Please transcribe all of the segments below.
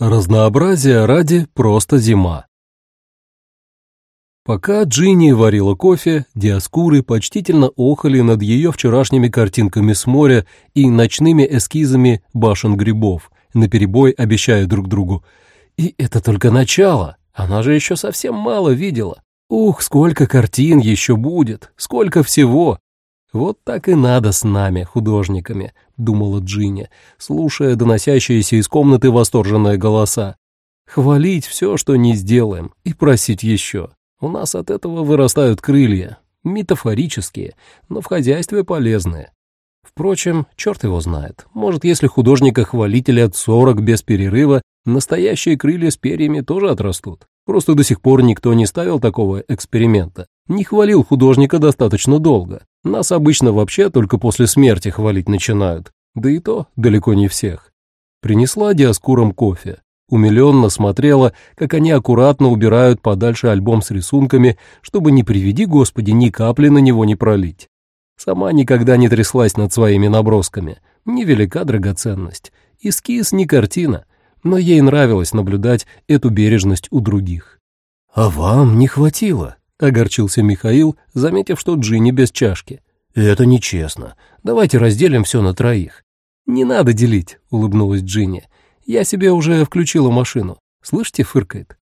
Разнообразие ради просто зима. Пока Джинни варила кофе, диаскуры почтительно охали над ее вчерашними картинками с моря и ночными эскизами башен грибов, наперебой обещая друг другу. И это только начало, она же еще совсем мало видела. Ух, сколько картин еще будет, сколько всего. Вот так и надо с нами, художниками, думала Джинни, слушая доносящиеся из комнаты восторженные голоса. Хвалить все, что не сделаем, и просить еще. У нас от этого вырастают крылья, метафорические, но в хозяйстве полезные. Впрочем, черт его знает. Может, если художника хвалить лет сорок без перерыва, настоящие крылья с перьями тоже отрастут. Просто до сих пор никто не ставил такого эксперимента. Не хвалил художника достаточно долго. Нас обычно вообще только после смерти хвалить начинают. Да и то далеко не всех. Принесла Диаскурам кофе. Умиленно смотрела, как они аккуратно убирают подальше альбом с рисунками, чтобы не приведи, Господи, ни капли на него не пролить. Сама никогда не тряслась над своими набросками. Невелика драгоценность. Эскиз не картина, но ей нравилось наблюдать эту бережность у других. «А вам не хватило», — огорчился Михаил, заметив, что Джинни без чашки. «Это нечестно. Давайте разделим все на троих». «Не надо делить», — улыбнулась Джинни. «Я себе уже включила машину. Слышите, фыркает?»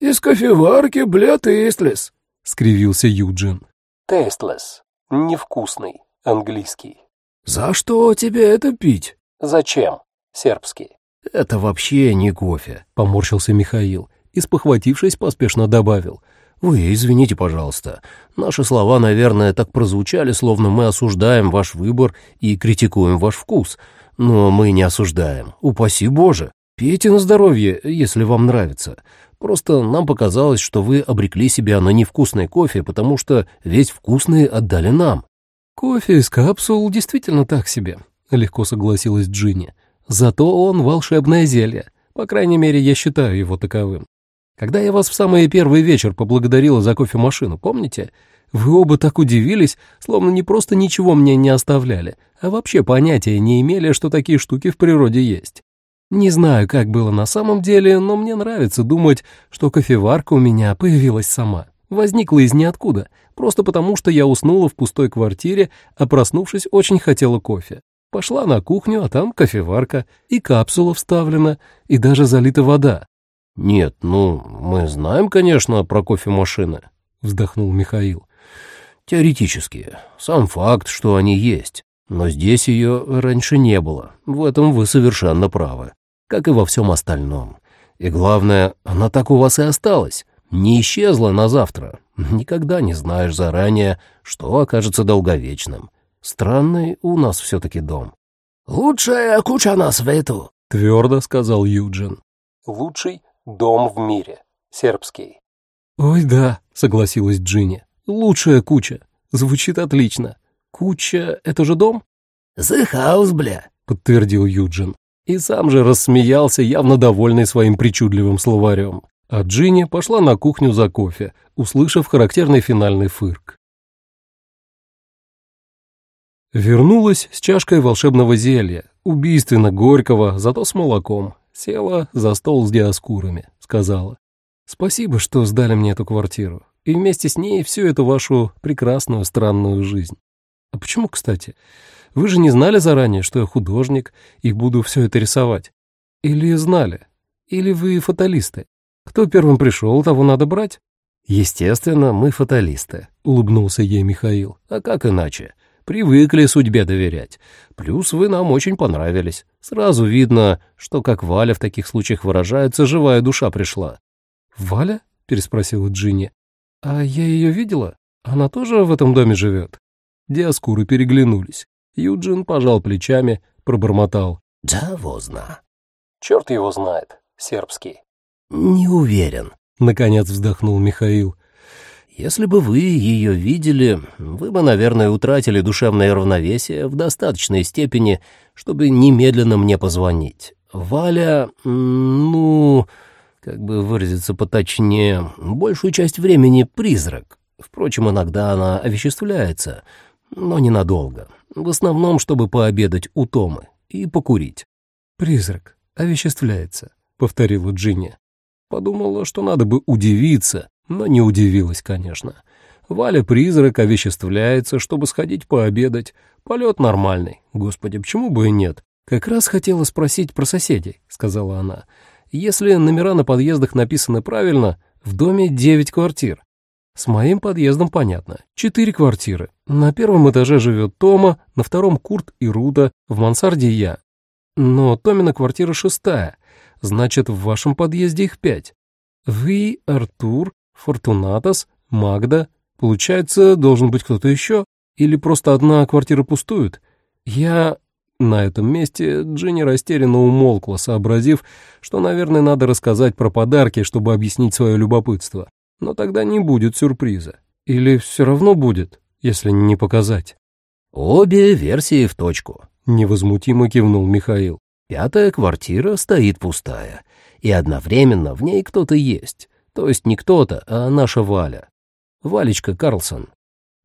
«Из кофеварки, бля, тейстлес», — скривился Юджин. «Тейстлес. Невкусный. Английский». «За что тебе это пить?» «Зачем? Сербский». «Это вообще не кофе», — поморщился Михаил и, спохватившись, поспешно добавил. «Вы извините, пожалуйста. Наши слова, наверное, так прозвучали, словно мы осуждаем ваш выбор и критикуем ваш вкус. Но мы не осуждаем. Упаси Боже. Пейте на здоровье, если вам нравится. Просто нам показалось, что вы обрекли себя на невкусный кофе, потому что весь вкусный отдали нам». «Кофе из капсул действительно так себе», — легко согласилась Джинни. «Зато он волшебное зелье. По крайней мере, я считаю его таковым. Когда я вас в самый первый вечер поблагодарила за кофемашину, помните? Вы оба так удивились, словно не просто ничего мне не оставляли, а вообще понятия не имели, что такие штуки в природе есть. Не знаю, как было на самом деле, но мне нравится думать, что кофеварка у меня появилась сама. Возникла из ниоткуда, просто потому что я уснула в пустой квартире, а проснувшись, очень хотела кофе. Пошла на кухню, а там кофеварка, и капсула вставлена, и даже залита вода. «Нет, ну, мы знаем, конечно, про кофемашины», — вздохнул Михаил. «Теоретически. Сам факт, что они есть. Но здесь ее раньше не было. В этом вы совершенно правы. Как и во всем остальном. И главное, она так у вас и осталась. Не исчезла на завтра. Никогда не знаешь заранее, что окажется долговечным. Странный у нас все-таки дом». «Лучшая куча на свету», — твердо сказал Юджин. «Лучший Дом в мире. Сербский. Ой, да, согласилась Джинни. Лучшая куча. Звучит отлично. Куча — это же дом? The house, бля, подтвердил Юджин. И сам же рассмеялся, явно довольный своим причудливым словарем. А Джинни пошла на кухню за кофе, услышав характерный финальный фырк. Вернулась с чашкой волшебного зелья, убийственно горького, зато с молоком, Села за стол с диаскурами, сказала. «Спасибо, что сдали мне эту квартиру, и вместе с ней всю эту вашу прекрасную странную жизнь. А почему, кстати? Вы же не знали заранее, что я художник и буду все это рисовать? Или знали? Или вы фаталисты? Кто первым пришел, того надо брать?» «Естественно, мы фаталисты», — улыбнулся ей Михаил. «А как иначе? Привыкли судьбе доверять. Плюс вы нам очень понравились. Сразу видно, что, как Валя в таких случаях выражается, живая душа пришла». «Валя?» — переспросила Джинни. «А я ее видела? Она тоже в этом доме живет?» Диаскуры переглянулись. Юджин пожал плечами, пробормотал. «Да, возна». «Черт его знает, сербский». «Не уверен», — наконец вздохнул Михаил. Если бы вы ее видели, вы бы, наверное, утратили душевное равновесие в достаточной степени, чтобы немедленно мне позвонить. Валя, ну, как бы выразиться поточнее, большую часть времени призрак. Впрочем, иногда она овеществляется, но ненадолго. В основном, чтобы пообедать у Томы и покурить. «Призрак, овеществляется», — повторила Джинни. Подумала, что надо бы удивиться, но не удивилась, конечно. Валя-призрак овеществляется, чтобы сходить пообедать. Полет нормальный. Господи, почему бы и нет? Как раз хотела спросить про соседей, сказала она. Если номера на подъездах написаны правильно, в доме девять квартир. С моим подъездом понятно. Четыре квартиры. На первом этаже живет Тома, на втором Курт и Рута, в мансарде я. Но Томина квартира шестая. Значит, в вашем подъезде их пять. Вы, Артур, Фортунатос, Магда. Получается, должен быть кто-то еще? Или просто одна квартира пустует? Я... На этом месте Джинни растерянно умолкла, сообразив, что, наверное, надо рассказать про подарки, чтобы объяснить свое любопытство. Но тогда не будет сюрприза. Или все равно будет, если не показать. Обе версии в точку. Невозмутимо кивнул Михаил. Пятая квартира стоит пустая, и одновременно в ней кто-то есть. То есть не кто-то, а наша Валя. Валечка Карлсон.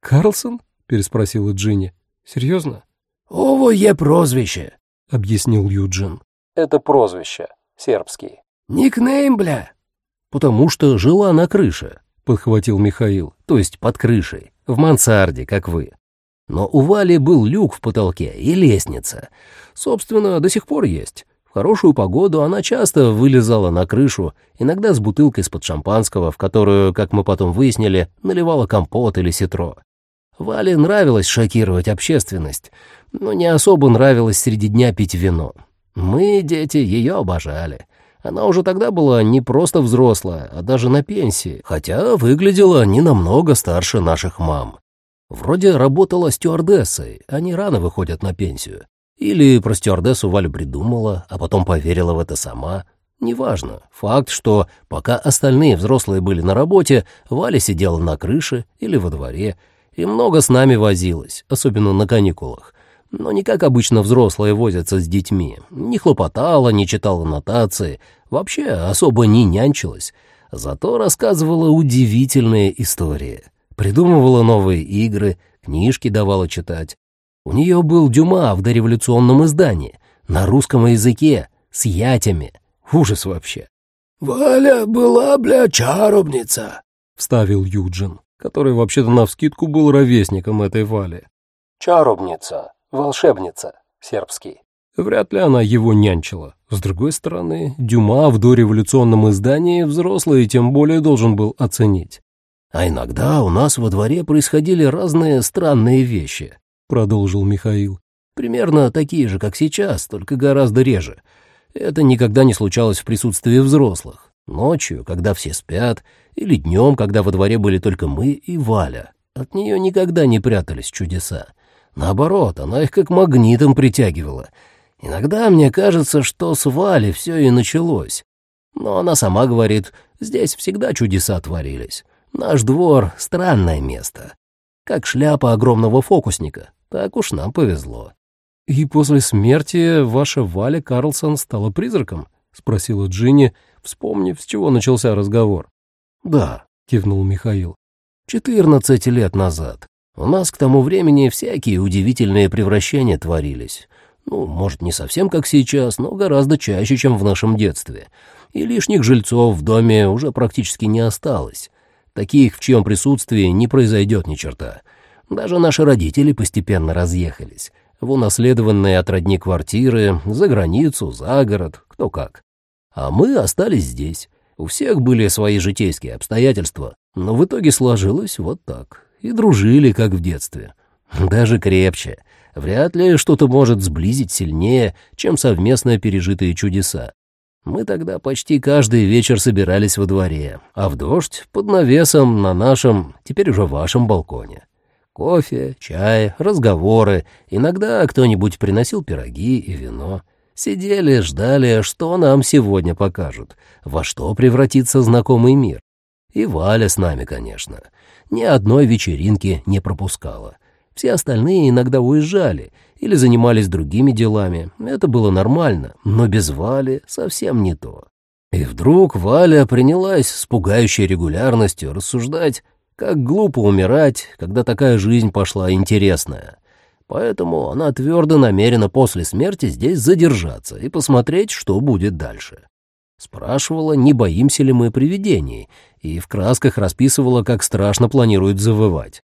«Карлсон?» — переспросила Джинни. «Серьезно?» «Ово є прозвище», — объяснил Юджин. Это прозвище, сербский. «Никнейм, бля». «Потому что жила на крыше», — подхватил Михаил, то есть под крышей, в мансарде, как вы. Но у Вали был люк в потолке и лестница. Собственно, до сих пор есть. Хорошую погоду она часто вылезала на крышу, иногда с бутылкой из-под шампанского, в которую, как мы потом выяснили, наливала компот или ситро. Вале нравилось шокировать общественность, но не особо нравилось среди дня пить вино. Мы, дети, ее обожали. Она уже тогда была не просто взрослая, а даже на пенсии, хотя выглядела не намного старше наших мам. Вроде работала стюардессой, они рано выходят на пенсию. Или про стюардессу Валя придумала, а потом поверила в это сама. Неважно. Факт, что пока остальные взрослые были на работе, Валя сидела на крыше или во дворе и много с нами возилась, особенно на каникулах. Но не как обычно взрослые возятся с детьми. Не хлопотала, не читала нотации, вообще особо не нянчилась. Зато рассказывала удивительные истории. Придумывала новые игры, книжки давала читать. У нее был Дюма в дореволюционном издании, на русском языке, с ятями. Ужас вообще. «Валя была, бля, чаровница», — вставил Юджин, который вообще-то навскидку был ровесником этой Вали. Чаробница, волшебница, сербский. Вряд ли она его нянчила. С другой стороны, Дюма в дореволюционном издании взрослый тем более должен был оценить. А иногда у нас во дворе происходили разные странные вещи. — продолжил Михаил. «Примерно такие же, как сейчас, только гораздо реже. Это никогда не случалось в присутствии взрослых. Ночью, когда все спят, или днем, когда во дворе были только мы и Валя. От нее никогда не прятались чудеса. Наоборот, она их как магнитом притягивала. Иногда мне кажется, что с Валей все и началось. Но она сама говорит, здесь всегда чудеса творились. Наш двор — странное место. Как шляпа огромного фокусника. Так уж нам повезло. «И после смерти ваша Валя Карлсон стала призраком?» — спросила Джинни, вспомнив, с чего начался разговор. «Да», — кивнул Михаил. «Четырнадцать лет назад. У нас к тому времени всякие удивительные превращения творились. Ну, может, не совсем как сейчас, но гораздо чаще, чем в нашем детстве. И лишних жильцов в доме уже практически не осталось. Таких, в чьем присутствии не произойдет ни черта. Даже наши родители постепенно разъехались. В унаследованные от родни квартиры, за границу, за город, кто как. А мы остались здесь. У всех были свои житейские обстоятельства, но в итоге сложилось вот так. И дружили, как в детстве. Даже крепче. Вряд ли что-то может сблизить сильнее, чем совместно пережитые чудеса. Мы тогда почти каждый вечер собирались во дворе, а в дождь под навесом на нашем, теперь уже вашем балконе. Кофе, чай, разговоры. Иногда кто-нибудь приносил пироги и вино. Сидели, ждали, что нам сегодня покажут, во что превратится знакомый мир. И Валя с нами, конечно. Ни одной вечеринки не пропускала. Все остальные иногда уезжали или занимались другими делами. Это было нормально, но без Вали совсем не то. И вдруг Валя принялась с пугающей регулярностью рассуждать как глупо умирать, когда такая жизнь пошла интересная. Поэтому она твердо намерена после смерти здесь задержаться и посмотреть, что будет дальше. Спрашивала, не боимся ли мы привидений, и в красках расписывала, как страшно планирует завывать.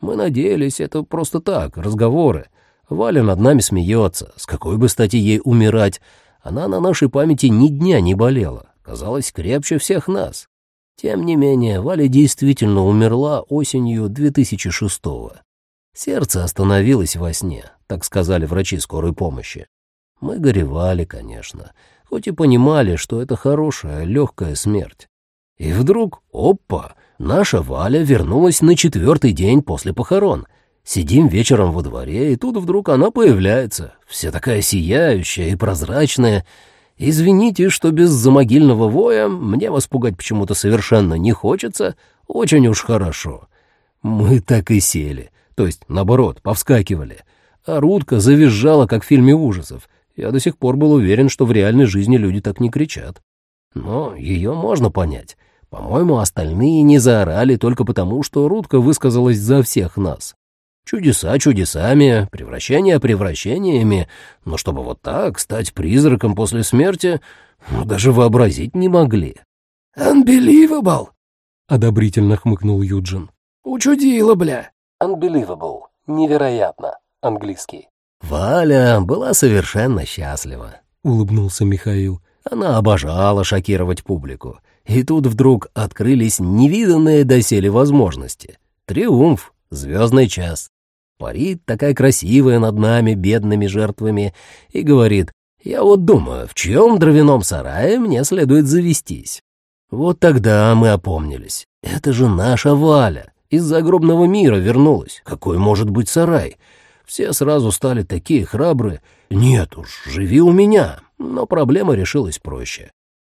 Мы надеялись, это просто так, разговоры. Валя над нами смеется. С какой бы стати ей умирать? Она на нашей памяти ни дня не болела. Казалось, крепче всех нас. Тем не менее, Валя действительно умерла осенью 2006-го. Сердце остановилось во сне, так сказали врачи скорой помощи. Мы горевали, конечно, хоть и понимали, что это хорошая, легкая смерть. И вдруг, опа, наша Валя вернулась на четвертый день после похорон. Сидим вечером во дворе, и тут вдруг она появляется, вся такая сияющая и прозрачная. Извините, что без замогильного воя мне вас пугать почему-то совершенно не хочется, очень уж хорошо. Мы так и сели, то есть, наоборот, повскакивали. А Рудка завизжала, как в фильме ужасов. Я до сих пор был уверен, что в реальной жизни люди так не кричат. Но ее можно понять. По-моему, остальные не заорали только потому, что Рудка высказалась за всех нас. Чудеса чудесами, превращения превращениями, но чтобы вот так стать призраком после смерти, ну, даже вообразить не могли. «Unbelievable!» — одобрительно хмыкнул Юджин. «Учудило, бля!» Unbelievable. Невероятно. Английский. Валя была совершенно счастлива, — улыбнулся Михаил. Она обожала шокировать публику. И тут вдруг открылись невиданные доселе возможности. Триумф, звездный час. Парит такая красивая над нами, бедными жертвами, и говорит, «Я вот думаю, в чьем дровяном сарае мне следует завестись?» Вот тогда мы опомнились. Это же наша Валя. Из загробного мира вернулась. Какой может быть сарай? Все сразу стали такие храбрые. Нет уж, живи у меня. Но проблема решилась проще.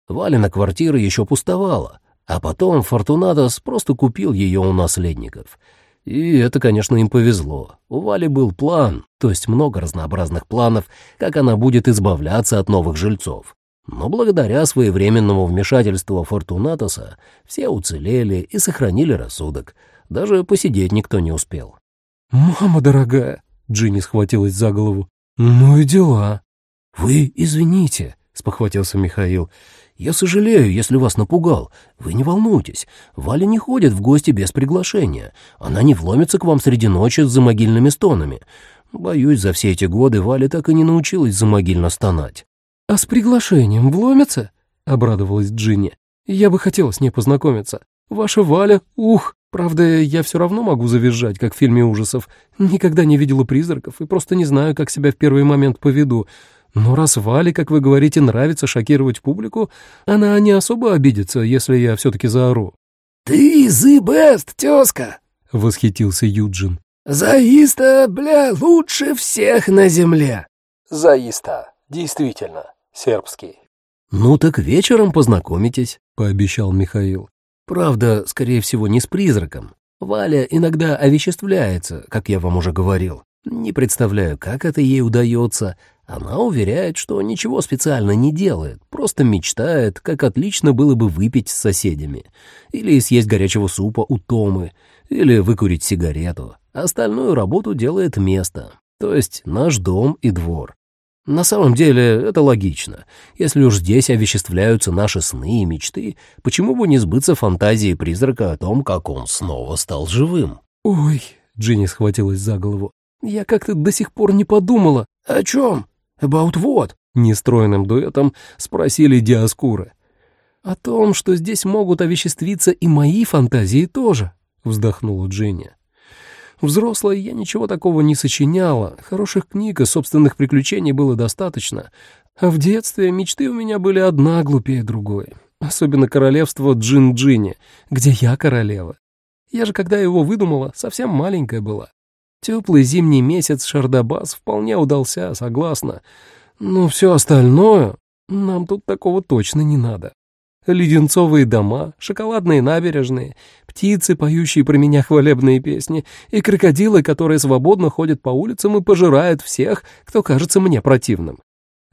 Валина квартира еще пустовала, а потом Фортунатос просто купил ее у наследников. И это, конечно, им повезло. У Вали был план, то есть много разнообразных планов, как она будет избавляться от новых жильцов. Но благодаря своевременному вмешательству Фортунатоса все уцелели и сохранили рассудок. Даже посидеть никто не успел. «Мама дорогая!» — Джинни схватилась за голову. «Ну и дела!» «Вы извините!» — спохватился Михаил. «Я сожалею, если вас напугал. Вы не волнуйтесь. Валя не ходит в гости без приглашения. Она не вломится к вам среди ночи с замогильными стонами. Боюсь, за все эти годы Валя так и не научилась замогильно стонать». «А с приглашением вломится?» — обрадовалась Джинни. «Я бы хотела с ней познакомиться. Ваша Валя, ух! Правда, я все равно могу завизжать, как в фильме ужасов. Никогда не видела призраков и просто не знаю, как себя в первый момент поведу. Но раз Вале, как вы говорите, нравится шокировать публику, она не особо обидится, если я все-таки заору». «Ты the best, тезка!» — восхитился Юджин. «Заиста, бля, лучше всех на земле!» «Заиста. Действительно. Сербский». «Ну так вечером познакомитесь», — пообещал Михаил. «Правда, скорее всего, не с призраком. Валя иногда овеществляется, как я вам уже говорил. Не представляю, как это ей удается, она уверяет, что ничего специально не делает, просто мечтает, как отлично было бы выпить с соседями, или съесть горячего супа у Томы, или выкурить сигарету. Остальную работу делает место, то есть наш дом и двор. На самом деле это логично. Если уж здесь овеществляются наши сны и мечты, почему бы не сбыться фантазии призрака о том, как он снова стал живым? «Ой», — Джинни схватилась за голову, — «я как-то до сих пор не подумала». «О чем?» «About what?» — нестройным дуэтом спросили Диаскуры. «О том, что здесь могут овеществиться и мои фантазии тоже», — вздохнула Джинни. Взрослая я ничего такого не сочиняла, хороших книг и собственных приключений было достаточно, а в детстве мечты у меня были одна глупее другой, особенно королевство Джин-Джинни, где я королева. Я же, когда его выдумала, совсем маленькая была. Теплый зимний месяц Шардабас вполне удался, согласна. Но все остальное... Нам тут такого точно не надо. Леденцовые дома, шоколадные набережные, птицы, поющие про меня хвалебные песни, и крокодилы, которые свободно ходят по улицам и пожирают всех, кто кажется мне противным.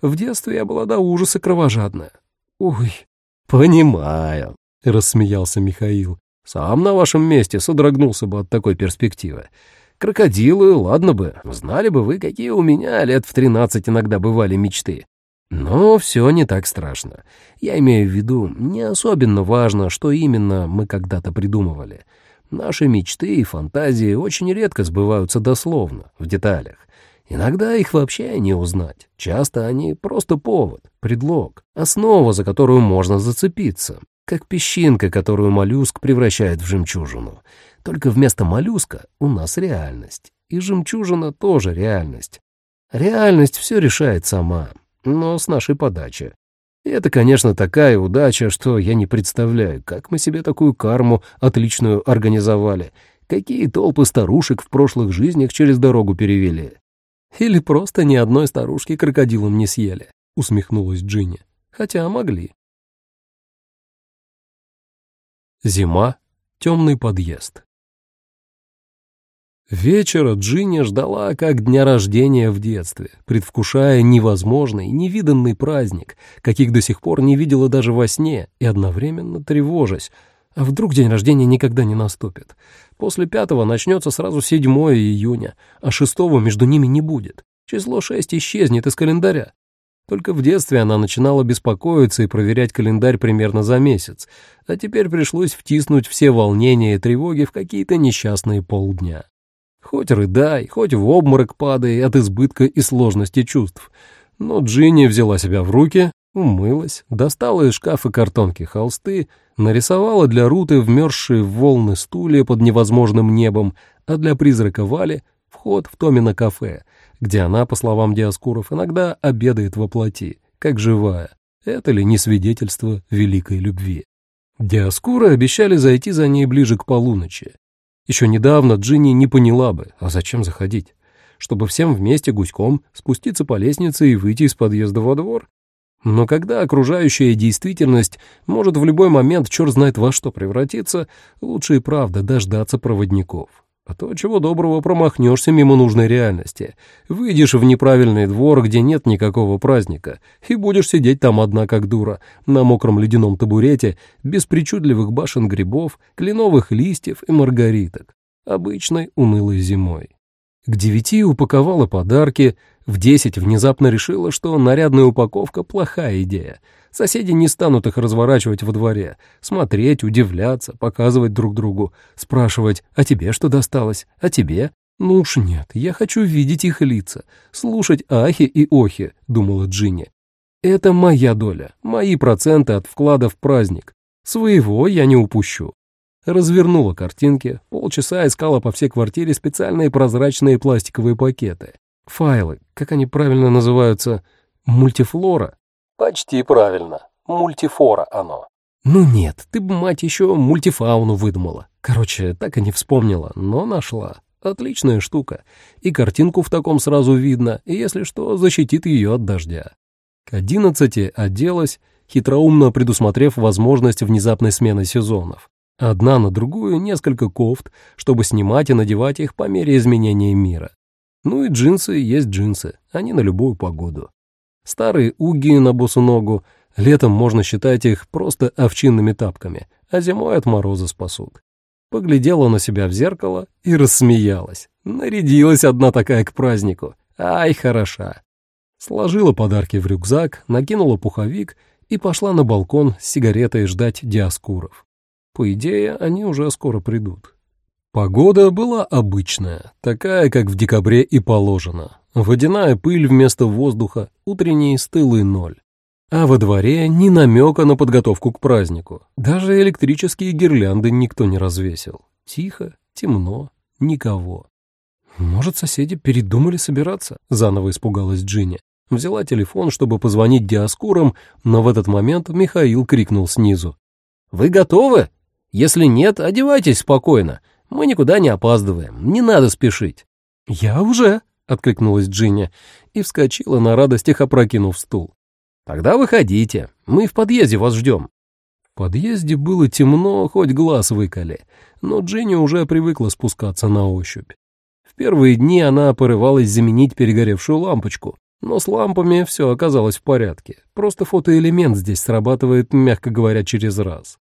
В детстве я была до ужаса кровожадная. Ой, понимаю, — рассмеялся Михаил. Сам на вашем месте содрогнулся бы от такой перспективы. Крокодилы, ладно бы, знали бы вы, какие у меня лет в тринадцать иногда бывали мечты. Но все не так страшно. Я имею в виду, не особенно важно, что именно мы когда-то придумывали. Наши мечты и фантазии очень редко сбываются дословно, в деталях. Иногда их вообще не узнать. Часто они просто повод, предлог, основа, за которую можно зацепиться, как песчинка, которую моллюск превращает в жемчужину. Только вместо моллюска у нас реальность, и жемчужина тоже реальность. Реальность все решает сама, но с нашей подачи. И это, конечно, такая удача, что я не представляю, как мы себе такую карму отличную организовали, какие толпы старушек в прошлых жизнях через дорогу перевели. Или просто ни одной старушки крокодилом не съели, усмехнулась Джинни. Хотя могли. Зима, темный подъезд. Вечера Джинни ждала как дня рождения в детстве, предвкушая невозможный, невиданный праздник, каких до сих пор не видела даже во сне, и одновременно тревожась. А вдруг день рождения никогда не наступит? После пятого начнется сразу 7 июня, а шестого между ними не будет. Число шесть исчезнет из календаря. Только в детстве она начинала беспокоиться и проверять календарь примерно за месяц, а теперь пришлось втиснуть все волнения и тревоги в какие-то несчастные полдня. Хоть рыдай, хоть в обморок падай от избытка и сложности чувств. Но Джинни взяла себя в руки, умылась, достала из шкафа картонки холсты, нарисовала для Руты вмерзшие в волны стулья под невозможным небом, а для призрака Вали — вход в Томино кафе, где она, по словам Диаскуров, иногда обедает во плоти, как живая. Это ли не свидетельство великой любви? Диаскуры обещали зайти за ней ближе к полуночи. Еще недавно Джинни не поняла бы, а зачем заходить? Чтобы всем вместе гуськом спуститься по лестнице и выйти из подъезда во двор? Но когда окружающая действительность может в любой момент черт знает во что превратиться, лучше и правда дождаться проводников. А то, чего доброго, промахнешься мимо нужной реальности. Выйдешь в неправильный двор, где нет никакого праздника, и будешь сидеть там одна как дура, на мокром ледяном табурете, без причудливых башен грибов, кленовых листьев и маргариток, обычной унылой зимой. К девяти упаковала подарки, в десять внезапно решила, что нарядная упаковка — плохая идея. Соседи не станут их разворачивать во дворе, смотреть, удивляться, показывать друг другу, спрашивать «А тебе что досталось? А тебе?» «Ну уж нет, я хочу видеть их лица, слушать ахи и охи», — думала Джинни. «Это моя доля, мои проценты от вклада в праздник. Своего я не упущу». Развернула картинки, полчаса искала по всей квартире специальные прозрачные пластиковые пакеты. Файлы, как они правильно называются, мультифлора. Почти правильно. Мультифора оно. Ну нет, ты бы, мать, еще мультифауну выдумала. Короче, так и не вспомнила, но нашла. Отличная штука. И картинку в таком сразу видно, и если что, защитит ее от дождя. К одиннадцати оделась, хитроумно предусмотрев возможность внезапной смены сезонов. Одна на другую несколько кофт, чтобы снимать и надевать их по мере изменения мира. Ну и джинсы есть джинсы, они на любую погоду. Старые уги на босу ногу, летом можно считать их просто овчинными тапками, а зимой от мороза спасут. Поглядела на себя в зеркало и рассмеялась. Нарядилась одна такая к празднику. Ай, хороша. Сложила подарки в рюкзак, накинула пуховик и пошла на балкон с сигаретой ждать диаскуров. По идее, они уже скоро придут. Погода была обычная, такая, как в декабре и положено. Водяная пыль вместо воздуха, утренний стылый ноль. А во дворе ни намека на подготовку к празднику. Даже электрические гирлянды никто не развесил. Тихо, темно, никого. «Может, соседи передумали собираться?» — заново испугалась Джинни. Взяла телефон, чтобы позвонить Диаскурам, но в этот момент Михаил крикнул снизу. «Вы готовы?» Если нет, одевайтесь спокойно. Мы никуда не опаздываем. Не надо спешить». «Я уже», — откликнулась Джинни и вскочила на радостях, опрокинув стул. «Тогда выходите. Мы в подъезде вас ждем». В подъезде было темно, хоть глаз выколи, но Джинни уже привыкла спускаться на ощупь. В первые дни она порывалась заменить перегоревшую лампочку, но с лампами все оказалось в порядке. Просто фотоэлемент здесь срабатывает, мягко говоря, через раз.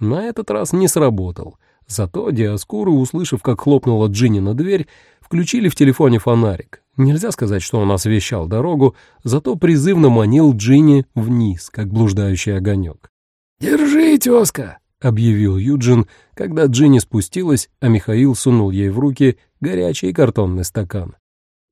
На этот раз не сработал. Зато Диаскуры, услышав, как хлопнула Джинни на дверь, включили в телефоне фонарик. Нельзя сказать, что он освещал дорогу, зато призывно манил Джинни вниз, как блуждающий огонек. «Держи, тезка!» — объявил Юджин, когда Джинни спустилась, а Михаил сунул ей в руки горячий картонный стакан.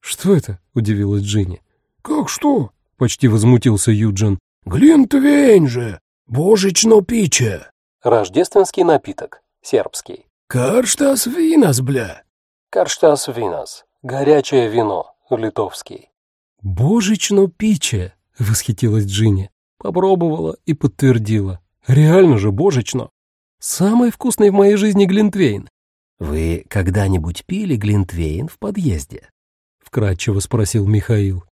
«Что это?» — удивилась Джинни. «Как что?» — почти возмутился Юджин. «Глинтвейн же! Божечно пиче!» Рождественский напиток. Сербский. «Карштас винас, бля!» Карштас винас. Горячее вино. Литовский. «Божечно пиче!» — восхитилась Джинни. Попробовала и подтвердила. «Реально же божечно! Самый вкусный в моей жизни глинтвейн!» «Вы когда-нибудь пили глинтвейн в подъезде?» — вкратчиво спросил Михаил.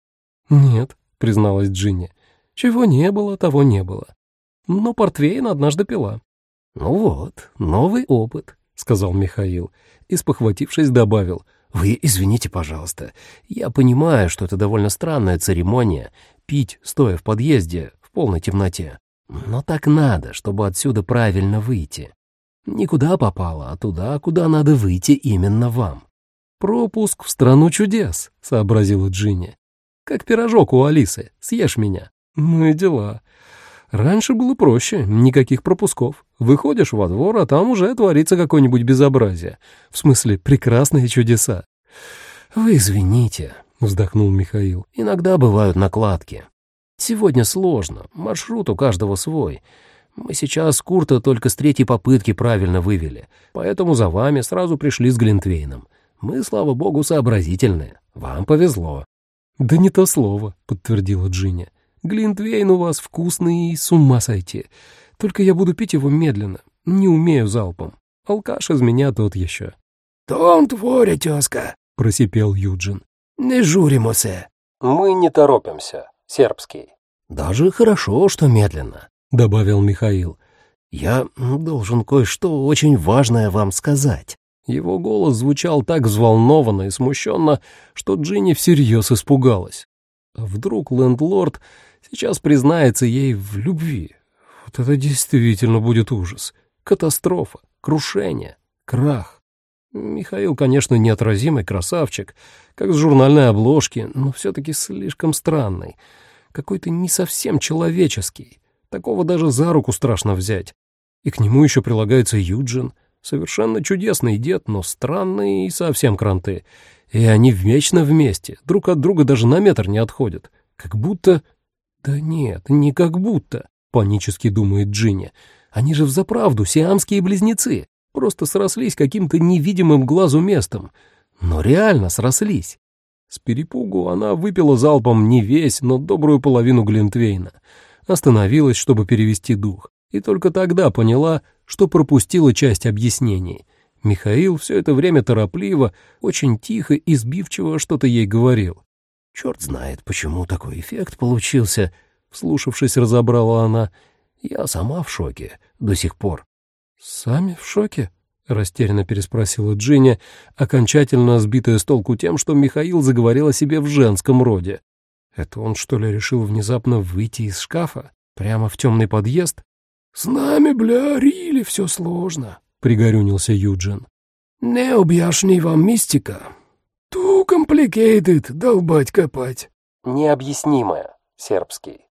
«Нет», — призналась Джинни. «Чего не было, того не было. Но портвейн однажды пила». «Ну вот, новый опыт», — сказал Михаил и, спохватившись, добавил. «Вы извините, пожалуйста. Я понимаю, что это довольно странная церемония — пить, стоя в подъезде, в полной темноте. Но так надо, чтобы отсюда правильно выйти. Никуда попало, а туда, куда надо выйти именно вам». «Пропуск в страну чудес», — сообразила Джинни. «Как пирожок у Алисы. Съешь меня». «Ну и дела. Раньше было проще, никаких пропусков. Выходишь во двор, а там уже творится какое-нибудь безобразие. В смысле, прекрасные чудеса. «Вы извините», — вздохнул Михаил. «Иногда бывают накладки. Сегодня сложно, маршрут у каждого свой. Мы сейчас Курта только с третьей попытки правильно вывели, поэтому за вами сразу пришли с Глинтвейном. Мы, слава богу, сообразительные. Вам повезло». «Да не то слово», — подтвердила Джинни. Глинтвейн у вас вкусный и с ума сойти. Только я буду пить его медленно, не умею залпом. Алкаш из меня тот еще». «Том творя, тезка», — просипел Юджин. «Не журимося». «Мы не торопимся. Сербский». «Даже хорошо, что медленно», — добавил Михаил. «Я должен кое-что очень важное вам сказать». Его голос звучал так взволнованно и смущенно, что Джинни всерьез испугалась. А вдруг лендлорд Сейчас признается ей в любви. Вот это действительно будет ужас. Катастрофа, крушение, крах. Михаил, конечно, неотразимый красавчик, как с журнальной обложки, но все-таки слишком странный. Какой-то не совсем человеческий. Такого даже за руку страшно взять. И к нему еще прилагается Юджин. Совершенно чудесный дед, но странный и совсем кранты. И они вечно вместе, друг от друга даже на метр не отходят. Как будто «Да нет, не как будто», — панически думает Джинни. «Они же взаправду сиамские близнецы, просто срослись каким-то невидимым глазу местом. Но реально срослись». С перепугу она выпила залпом не весь, но добрую половину Глинтвейна. Остановилась, чтобы перевести дух, и только тогда поняла, что пропустила часть объяснений. Михаил все это время торопливо, очень тихо и сбивчиво что-то ей говорил. Черт знает, почему такой эффект получился, вслушавшись, разобрала она. Я сама в шоке до сих пор. Сами в шоке? растерянно переспросила Джинни, окончательно сбитая с толку тем, что Михаил заговорил о себе в женском роде. Это он, что ли, решил внезапно выйти из шкафа? Прямо в темный подъезд? «С нами, бля, Рили, все сложно», — пригорюнился Юджин. «Не объясни вам мистика. Too complicated, долбать-копать. Необъяснимое, сербский.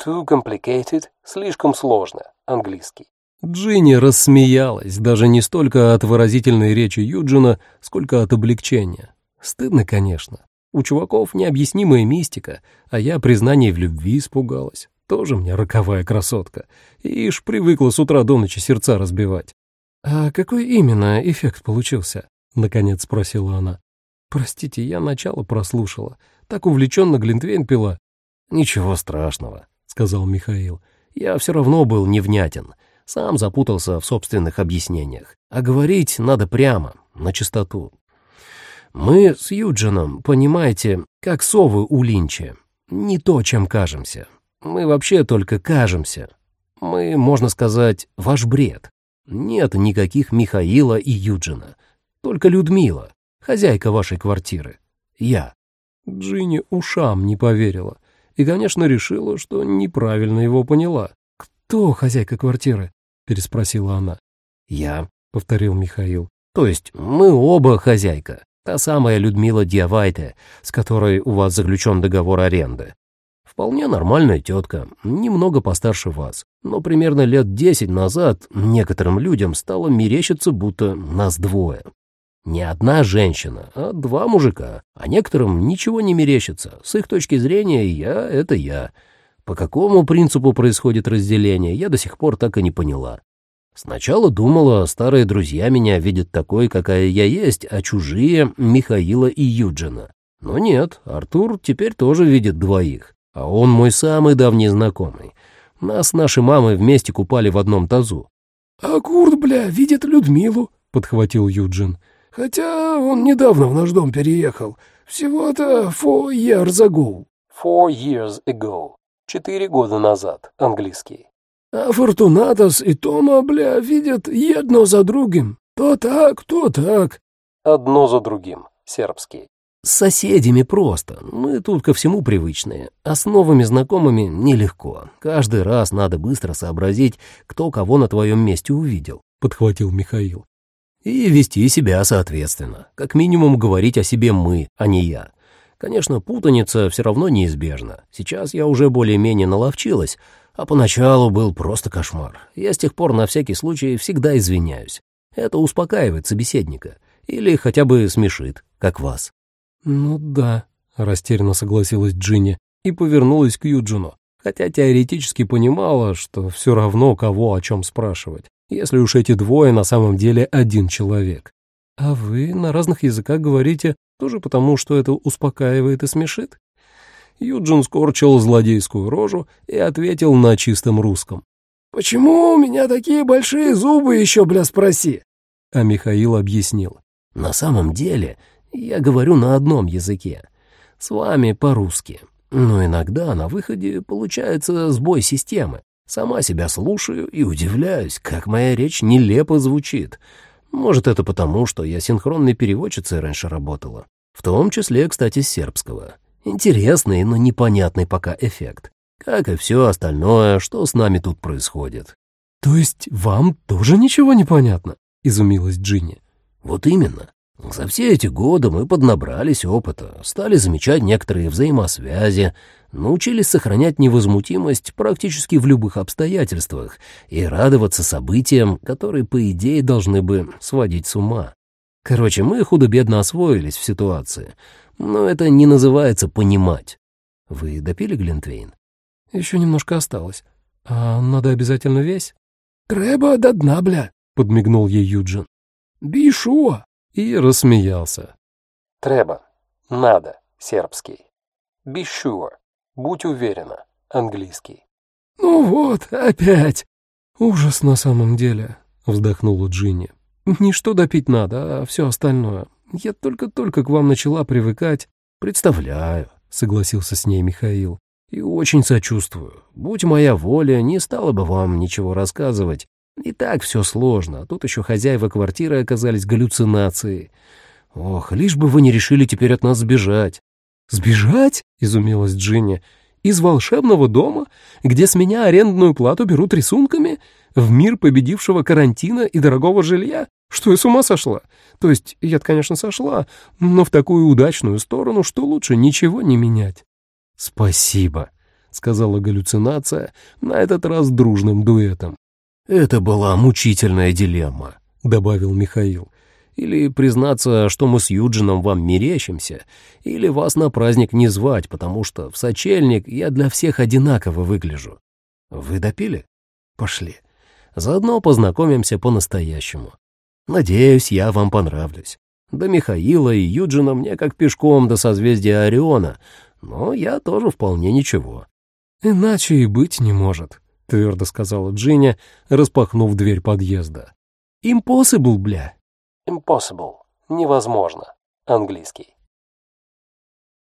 Too complicated, слишком сложно, английский. Джинни рассмеялась, даже не столько от выразительной речи Юджина, сколько от облегчения. Стыдно, конечно. У чуваков необъяснимая мистика, а я признание в любви испугалась. Тоже мне роковая красотка. Ишь, привыкла с утра до ночи сердца разбивать. «А какой именно эффект получился?» — наконец спросила она. Простите, я начало прослушала. Так увлеченно Глинтвейн пила. Ничего страшного, сказал Михаил. Я все равно был невнятен. Сам запутался в собственных объяснениях. А говорить надо прямо, на чистоту. Мы с Юджином, понимаете, как совы у Линча. Не то, чем кажемся. Мы вообще только кажемся. Мы, можно сказать, ваш бред. Нет никаких Михаила и Юджина. Только Людмила хозяйка вашей квартиры. Я». Джинни ушам не поверила и, конечно, решила, что неправильно его поняла. «Кто хозяйка квартиры?» — переспросила она. «Я», — повторил Михаил. «То есть мы оба хозяйка. Та самая Людмила Диавайте, с которой у вас заключен договор аренды. Вполне нормальная тетка, немного постарше вас, но примерно лет десять назад некоторым людям стало мерещиться, будто нас двое. Не одна женщина, а два мужика, а некоторым ничего не мерещится. С их точки зрения я — это я. По какому принципу происходит разделение, я до сих пор так и не поняла. Сначала думала, старые друзья меня видят такой, какая я есть, а чужие — Михаила и Юджина. Но нет, Артур теперь тоже видит двоих. А он мой самый давний знакомый. Нас с нашей мамой вместе купали в одном тазу. — А Курт, бля, видит Людмилу, — подхватил Юджин. — Хотя он недавно в наш дом переехал. Всего-то four years ago. Four years ago. Четыре года назад. Английский. А Фортунатос и Тома, бля, видят одно за другим. То так, то так. Одно за другим. Сербский. С соседями просто. Мы тут ко всему привычные. А с новыми знакомыми нелегко. Каждый раз надо быстро сообразить, кто кого на твоем месте увидел», — подхватил Михаил. «И вести себя соответственно. Как минимум говорить о себе мы, а не я. Конечно, путаница все равно неизбежна. Сейчас я уже более-менее наловчилась, а поначалу был просто кошмар. Я с тех пор на всякий случай всегда извиняюсь. Это успокаивает собеседника. Или хотя бы смешит, как вас. «Ну да», — растерянно согласилась Джинни и повернулась к Юджину, хотя теоретически понимала, что все равно кого о чем спрашивать, если уж эти двое на самом деле один человек. «А вы на разных языках говорите тоже потому, что это успокаивает и смешит?» Юджин скорчил злодейскую рожу и ответил на чистом русском. «Почему у меня такие большие зубы еще, бля, спроси?» А Михаил объяснил. «На самом деле я говорю на одном языке. С вами по-русски. Но иногда на выходе получается сбой системы. Сама себя слушаю и удивляюсь, как моя речь нелепо звучит. Может, это потому, что я синхронной переводчицей раньше работала. В том числе, кстати, с сербского. Интересный, но непонятный пока эффект. Как и все остальное, что с нами тут происходит. «То есть вам тоже ничего не понятно?» — изумилась Джинни. «Вот именно. За все эти годы мы поднабрались опыта, стали замечать некоторые взаимосвязи, научились сохранять невозмутимость практически в любых обстоятельствах и радоваться событиям, которые, по идее, должны бы сводить с ума. Короче, мы худо-бедно освоились в ситуации, но это не называется понимать. Вы допили Глинтвейн? Еще немножко осталось. А надо обязательно весь? Треба до дна, бля, подмигнул ей Юджин. Бишуа и рассмеялся. Треба. Надо. Сербский. Be sure. Будь уверена. Английский. Ну вот, опять. Ужас на самом деле, вздохнула Джинни. Ничто допить надо, а все остальное. Я только-только к вам начала привыкать. Представляю, согласился с ней Михаил. И очень сочувствую. Будь моя воля, не стала бы вам ничего рассказывать. И так все сложно, тут еще хозяева квартиры оказались галлюцинацией. Ох, лишь бы вы не решили теперь от нас сбежать. «Сбежать?» — изумилась Джинни. «Из волшебного дома, где с меня арендную плату берут рисунками? В мир победившего карантина и дорогого жилья? Что я с ума сошла? То есть я конечно, сошла, но в такую удачную сторону, что лучше ничего не менять». «Спасибо», — сказала галлюцинация, на этот раз дружным дуэтом. «Это была мучительная дилемма», — добавил Михаил. «Или признаться, что мы с Юджином вам мерещимся, или вас на праздник не звать, потому что в сочельник я для всех одинаково выгляжу. Вы допили? Пошли. Заодно познакомимся по-настоящему. Надеюсь, я вам понравлюсь. До Михаила и Юджина мне как пешком до созвездия Ориона, но я тоже вполне ничего». «Иначе и быть не может», — твердо сказала Джинни, распахнув дверь подъезда. «Impossible, бля!» Impossible. Невозможно. Английский.